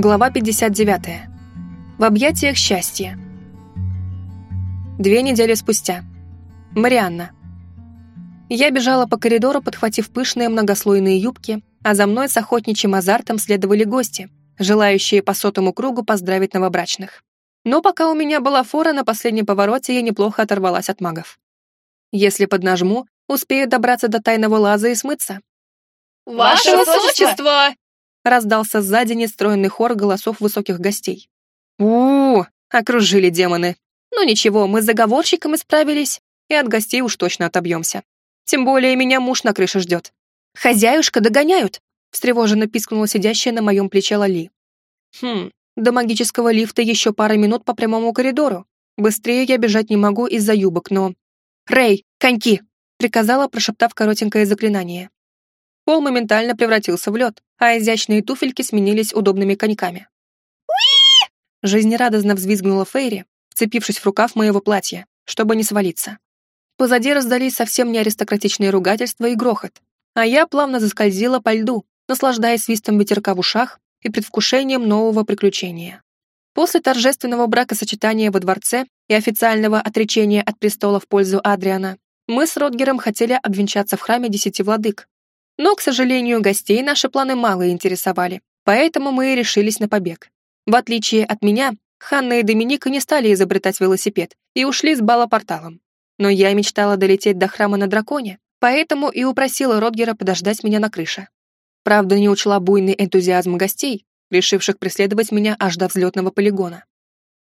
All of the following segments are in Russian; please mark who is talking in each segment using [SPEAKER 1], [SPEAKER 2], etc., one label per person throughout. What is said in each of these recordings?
[SPEAKER 1] Глава 59. В объятиях счастья. Две недели спустя. Марианна. Я бежала по коридору, подхватив пышные многослойные юбки, а за мной с охотничьим азартом следовали гости, желающие по сотому кругу поздравить новобрачных. Но пока у меня была фора, на последнем повороте я неплохо оторвалась от магов. Если поднажму, успею добраться до тайного лаза и смыться.
[SPEAKER 2] «Ваше высочество!»
[SPEAKER 1] Раздался сзади нестроенный хор голосов высоких гостей. у, окружили демоны. Ну ничего, мы с заговорщиком исправились, и от гостей уж точно отобьемся. Тем более меня муж на крыше ждет. «Хозяюшка догоняют!» встревоженно пискнула сидящая на моем плече Лали. «Хм, до магического лифта еще пара минут по прямому коридору. Быстрее я бежать не могу из-за юбок, но... «Рэй, коньки!» — приказала, прошептав коротенькое заклинание. Пол моментально превратился в лед, а изящные туфельки сменились удобными коньками.
[SPEAKER 2] «Уи!»
[SPEAKER 1] Жизнерадостно взвизгнула Фейри, вцепившись в рукав моего платья, чтобы не свалиться. Позади раздались совсем не аристократичные ругательства и грохот, а я плавно заскользила по льду, наслаждаясь свистом ветерка в ушах и предвкушением нового приключения. После торжественного бракосочетания во дворце и официального отречения от престола в пользу Адриана, мы с Ротгером хотели обвенчаться в храме Десяти Владык. Но, к сожалению, гостей наши планы мало интересовали, поэтому мы и решились на побег. В отличие от меня, Ханна и Доминика не стали изобретать велосипед и ушли с бала порталом. Но я мечтала долететь до храма на драконе, поэтому и упросила Ротгера подождать меня на крыше. Правда, не учла буйный энтузиазм гостей, решивших преследовать меня аж до взлетного полигона.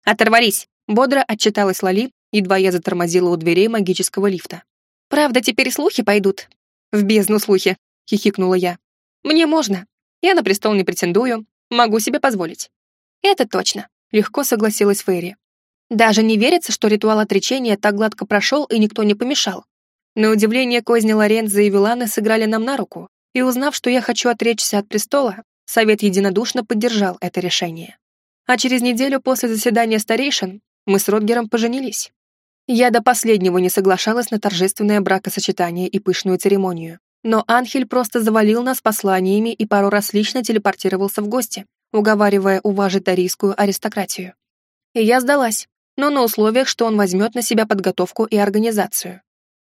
[SPEAKER 1] «Оторвались!» — бодро отчиталась Лали, едва я затормозила у дверей магического лифта. «Правда, теперь слухи пойдут?» «В бездну слухи!» — хихикнула я. «Мне можно. Я на престол не претендую. Могу себе позволить». «Это точно», — легко согласилась Фейри. «Даже не верится, что ритуал отречения так гладко прошел и никто не помешал. На удивление козни Лоренза и Виланы сыграли нам на руку, и узнав, что я хочу отречься от престола, совет единодушно поддержал это решение. А через неделю после заседания старейшин мы с Ротгером поженились. Я до последнего не соглашалась на торжественное бракосочетание и пышную церемонию, но Анхель просто завалил нас посланиями и пару раз лично телепортировался в гости, уговаривая уважить арийскую аристократию. И я сдалась, но на условиях, что он возьмет на себя подготовку и организацию.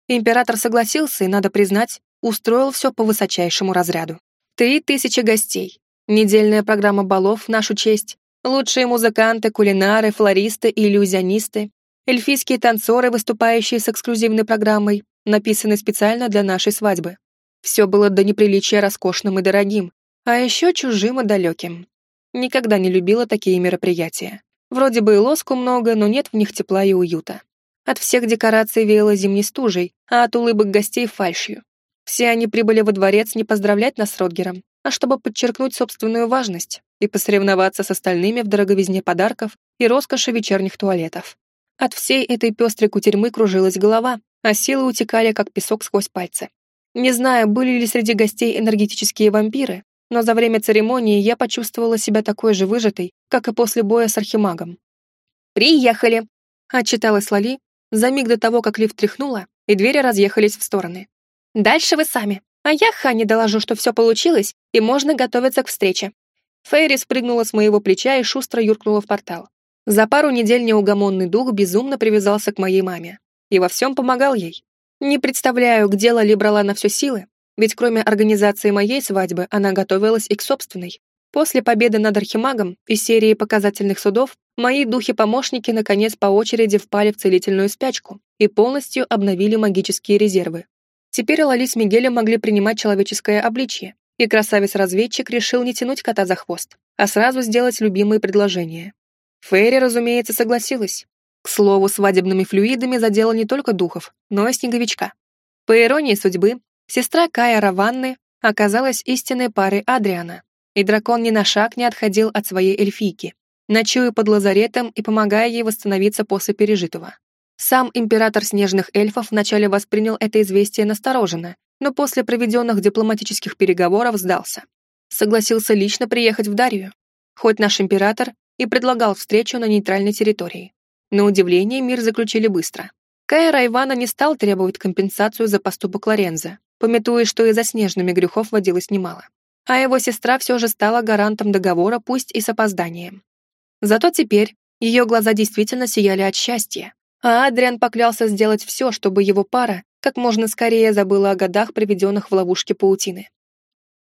[SPEAKER 1] Император согласился и, надо признать, устроил все по высочайшему разряду. Три тысячи гостей, недельная программа балов в нашу честь, лучшие музыканты, кулинары, флористы и иллюзионисты, эльфийские танцоры, выступающие с эксклюзивной программой, написанной специально для нашей свадьбы. Все было до неприличия роскошным и дорогим, а еще чужим и далеким. Никогда не любила такие мероприятия. Вроде бы и лоску много, но нет в них тепла и уюта. От всех декораций веяло зимней стужей, а от улыбок гостей — фальшью. Все они прибыли во дворец не поздравлять нас с Ротгером, а чтобы подчеркнуть собственную важность и посоревноваться с остальными в дороговизне подарков и роскоши вечерних туалетов. От всей этой пестрой кутерьмы кружилась голова, а силы утекали, как песок сквозь пальцы. Не знаю, были ли среди гостей энергетические вампиры, но за время церемонии я почувствовала себя такой же выжатой, как и после боя с архимагом. «Приехали!» — отчиталась Лали, за миг до того, как лифт тряхнула, и двери разъехались в стороны. Дальше вы сами. А я Хане доложу, что все получилось, и можно готовиться к встрече». Фейри спрыгнула с моего плеча и шустро юркнула в портал. За пару недель неугомонный дух безумно привязался к моей маме и во всем помогал ей. Не представляю, где Лали брала на все силы, ведь кроме организации моей свадьбы она готовилась и к собственной. После победы над Архимагом и серии показательных судов мои духи-помощники наконец по очереди впали в целительную спячку и полностью обновили магические резервы. Теперь Лали с Мигелем могли принимать человеческое обличье, и красавец-разведчик решил не тянуть кота за хвост, а сразу сделать любимые предложения. Фейри, разумеется, согласилась. К слову, свадебными флюидами задела не только духов, но и снеговичка. По иронии судьбы, сестра Кая Раванны оказалась истинной парой Адриана, и дракон ни на шаг не отходил от своей эльфийки, ночуя под лазаретом и помогая ей восстановиться после пережитого. Сам император снежных эльфов вначале воспринял это известие настороженно, но после проведенных дипломатических переговоров сдался. Согласился лично приехать в Дарью, хоть наш император и предлагал встречу на нейтральной территории. На удивление мир заключили быстро. Кая Райвана не стал требовать компенсацию за поступок Лоренза, пометуя, что и за снежными грехов водилось немало. а его сестра все же стала гарантом договора, пусть и с опозданием. Зато теперь ее глаза действительно сияли от счастья, а Адриан поклялся сделать все, чтобы его пара как можно скорее забыла о годах, проведенных в ловушке паутины.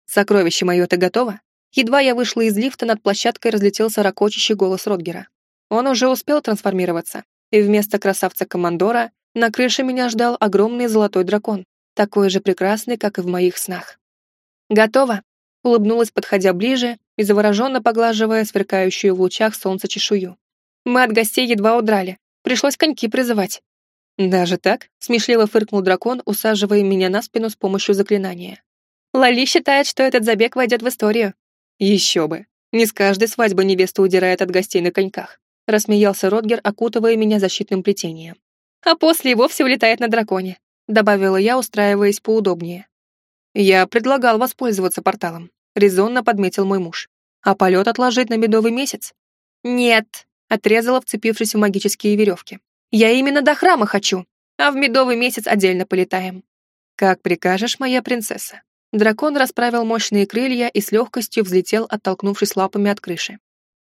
[SPEAKER 1] «Сокровище мое, ты готова?» Едва я вышла из лифта, над площадкой разлетелся ракочащий голос Ротгера. Он уже успел трансформироваться, и вместо красавца-командора на крыше меня ждал огромный золотой дракон, такой же прекрасный, как и в моих снах. «Готово!» — улыбнулась, подходя ближе и завороженно поглаживая сверкающую в лучах солнца чешую. «Мы от гостей едва удрали. Пришлось коньки призывать». «Даже так?» — смешливо фыркнул дракон, усаживая меня на спину с помощью заклинания. «Лали считает, что этот забег войдет в историю». «Еще бы! Не с каждой свадьбы невеста удирает от гостей на коньках», — рассмеялся Ротгер, окутывая меня защитным плетением. «А после и вовсе улетает на драконе», — добавила я, устраиваясь поудобнее. «Я предлагал воспользоваться порталом», — резонно подметил мой муж. «А полет отложить на медовый месяц?» «Нет», — отрезала, вцепившись в магические веревки. Я именно до храма хочу, а в медовый месяц отдельно полетаем. Как прикажешь, моя принцесса. Дракон расправил мощные крылья и с легкостью взлетел, оттолкнувшись лапами от крыши.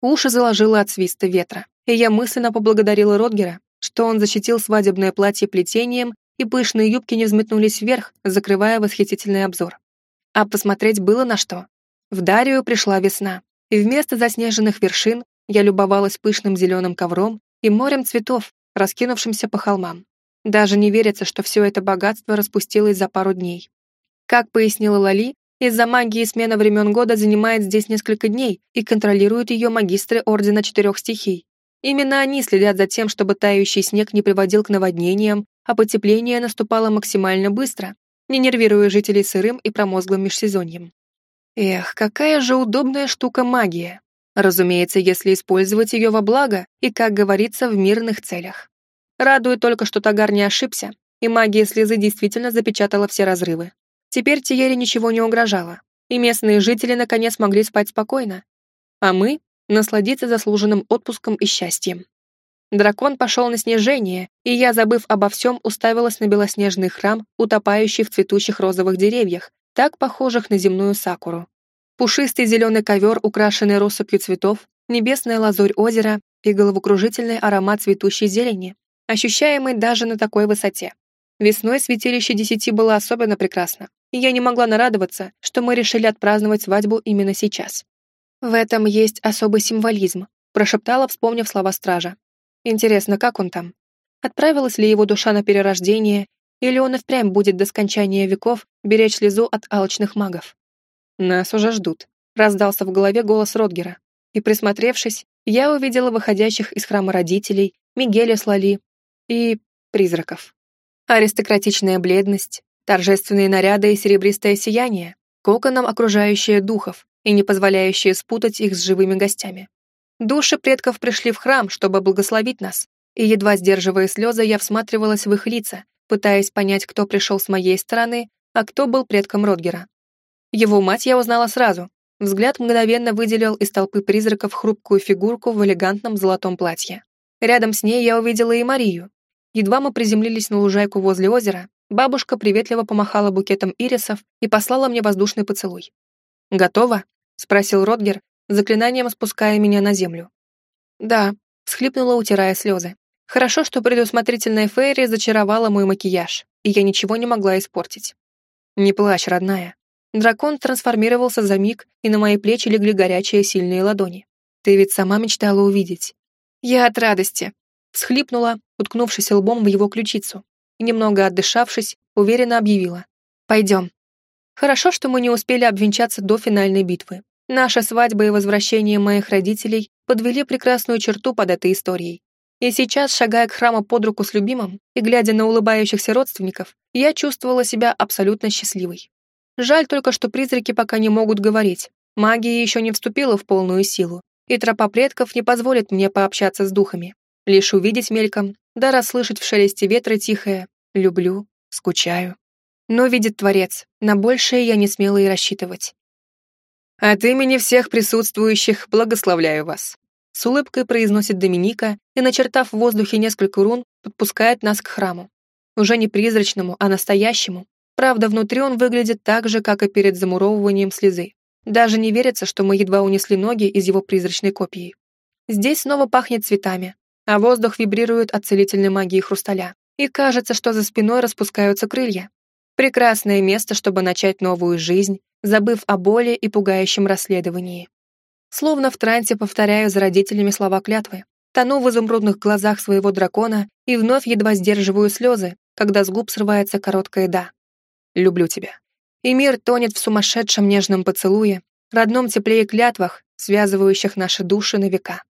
[SPEAKER 1] Уши заложило от свиста ветра, и я мысленно поблагодарила Ротгера, что он защитил свадебное платье плетением, и пышные юбки не взметнулись вверх, закрывая восхитительный обзор. А посмотреть было на что. В Дарию пришла весна, и вместо заснеженных вершин я любовалась пышным зеленым ковром и морем цветов, раскинувшимся по холмам. Даже не верится, что все это богатство распустилось за пару дней. Как пояснила Лали, из-за магии смена времен года занимает здесь несколько дней и контролируют ее магистры Ордена Четырех Стихий. Именно они следят за тем, чтобы тающий снег не приводил к наводнениям, а потепление наступало максимально быстро, не нервируя жителей сырым и промозглым межсезоньем. Эх, какая же удобная штука магия. Разумеется, если использовать ее во благо и, как говорится, в мирных целях. Радует только, что Тагар не ошибся, и магия слезы действительно запечатала все разрывы. Теперь Тиере ничего не угрожало, и местные жители наконец могли спать спокойно. А мы — насладиться заслуженным отпуском и счастьем. Дракон пошел на снижение, и я, забыв обо всем, уставилась на белоснежный храм, утопающий в цветущих розовых деревьях, так похожих на земную сакуру. Пушистый зеленый ковер, украшенный россыпью цветов, небесная лазурь озера и головокружительный аромат цветущей зелени, ощущаемый даже на такой высоте. Весной святилище десяти было особенно прекрасно, и я не могла нарадоваться, что мы решили отпраздновать свадьбу именно сейчас. «В этом есть особый символизм», прошептала, вспомнив слова стража. «Интересно, как он там? Отправилась ли его душа на перерождение, или он и впрямь будет до скончания веков беречь слезу от алчных магов?» «Нас уже ждут», — раздался в голове голос Ротгера. И, присмотревшись, я увидела выходящих из храма родителей, Мигеля с Лали и призраков. Аристократичная бледность, торжественные наряды и серебристое сияние, коконом окружающие духов и не позволяющие спутать их с живыми гостями. Души предков пришли в храм, чтобы благословить нас, и, едва сдерживая слезы, я всматривалась в их лица, пытаясь понять, кто пришел с моей стороны, а кто был предком Ротгера. Его мать я узнала сразу. Взгляд мгновенно выделил из толпы призраков хрупкую фигурку в элегантном золотом платье. Рядом с ней я увидела и Марию. Едва мы приземлились на лужайку возле озера, бабушка приветливо помахала букетом ирисов и послала мне воздушный поцелуй. «Готово?» — спросил Ротгер, заклинанием спуская меня на землю. «Да», — всхлипнула, утирая слезы. «Хорошо, что предусмотрительная Фейри зачаровала мой макияж, и я ничего не могла испортить». «Не плачь, родная», Дракон трансформировался за миг, и на мои плечи легли горячие сильные ладони. Ты ведь сама мечтала увидеть. Я от радости. Всхлипнула, уткнувшись лбом в его ключицу, и, немного отдышавшись, уверенно объявила. «Пойдем». Хорошо, что мы не успели обвенчаться до финальной битвы. Наша свадьба и возвращение моих родителей подвели прекрасную черту под этой историей. И сейчас, шагая к храму под руку с любимым и глядя на улыбающихся родственников, я чувствовала себя абсолютно счастливой. Жаль только, что призраки пока не могут говорить. Магия еще не вступила в полную силу, и тропа предков не позволит мне пообщаться с духами. Лишь увидеть мельком, да расслышать в шелесте ветра тихое «люблю», «скучаю». Но видит Творец, на большее я не смела и рассчитывать. «От имени всех присутствующих благословляю вас», с улыбкой произносит Доминика и, начертав в воздухе несколько рун, подпускает нас к храму. Уже не призрачному, а настоящему, Правда, внутри он выглядит так же, как и перед замуровыванием слезы. Даже не верится, что мы едва унесли ноги из его призрачной копии. Здесь снова пахнет цветами, а воздух вибрирует от целительной магии хрусталя. И кажется, что за спиной распускаются крылья. Прекрасное место, чтобы начать новую жизнь, забыв о боли и пугающем расследовании. Словно в трансе повторяю за родителями слова клятвы. Тону в изумрудных глазах своего дракона и вновь едва сдерживаю слезы, когда с губ срывается короткое «да». «Люблю тебя». И мир тонет в сумасшедшем нежном поцелуе, родном тепле и клятвах, связывающих наши души на века.